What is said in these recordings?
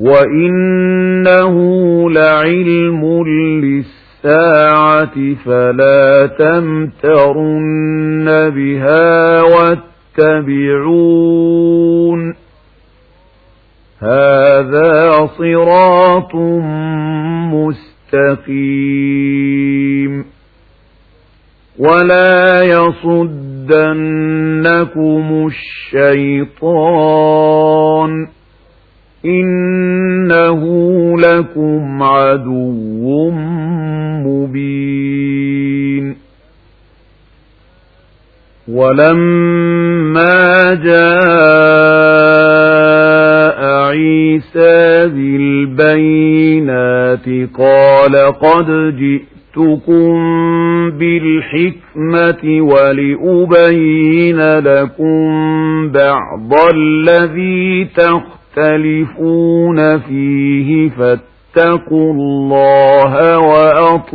وإنه لعلم للساعة فلا تمترن بها واتبعون هذا صراط مستقيم ولا يصدنكم الشيطان إنه لكم عدو مبين ولما جاء عيسى بالبينات قال قد جئتكم بالحكمة ولأبين لكم بعض الذي تختلفون فيه فاتقوا الله وأطيعون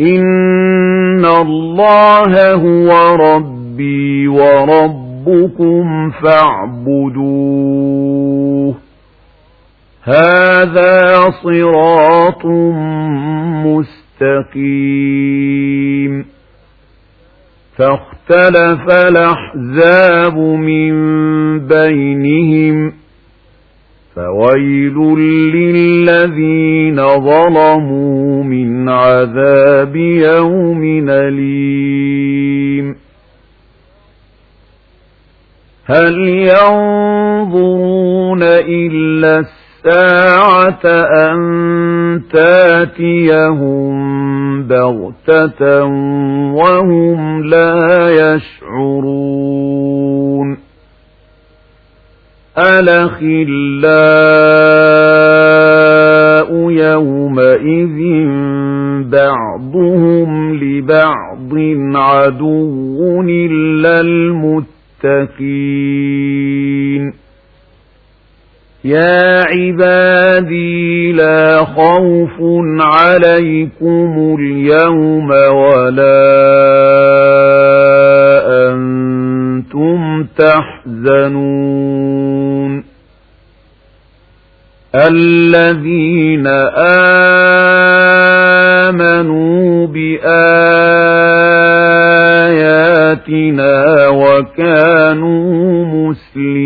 إن الله هو ربي وربكم فاعبدوه هذا صراط مستقيم فاختلف الأحزاب من بينهم فويل للذين ظلموا من عذاب يوم أليم. هل ينظرون إلا الساعة أن تاتيهم بغتة وهم لا يشعرون. الأخلاء يومئذ بعضهم لبعض عدو إلا المتقين. يا عبادي لا خوف عليكم اليوم ولا أنتم تحزنون الذين آمنوا بآياتنا وكانوا مسلمين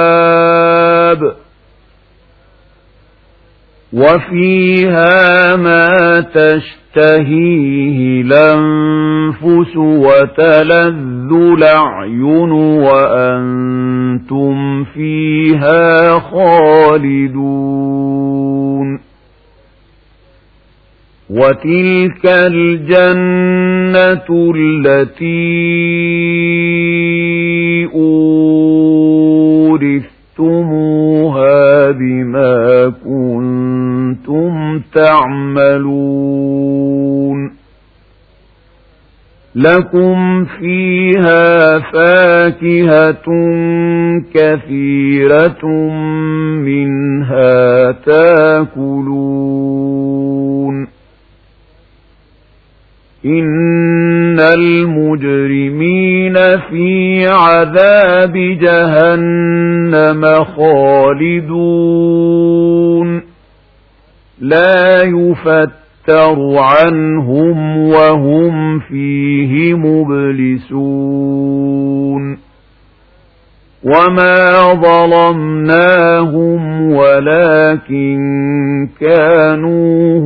وفيها ما تشتهيه الأنفس وتلذ الأعين وأنتم فيها خالدون. وتلك الجنة التي كنتم تعملون. لكم فيها فاكهة كثيرة منها تاكلون. إن المجرمين في عذاب جهنم خالدون. لا يفتر عنهم وهم فيه مبلسون. وما ظلمناهم ولكن كانوا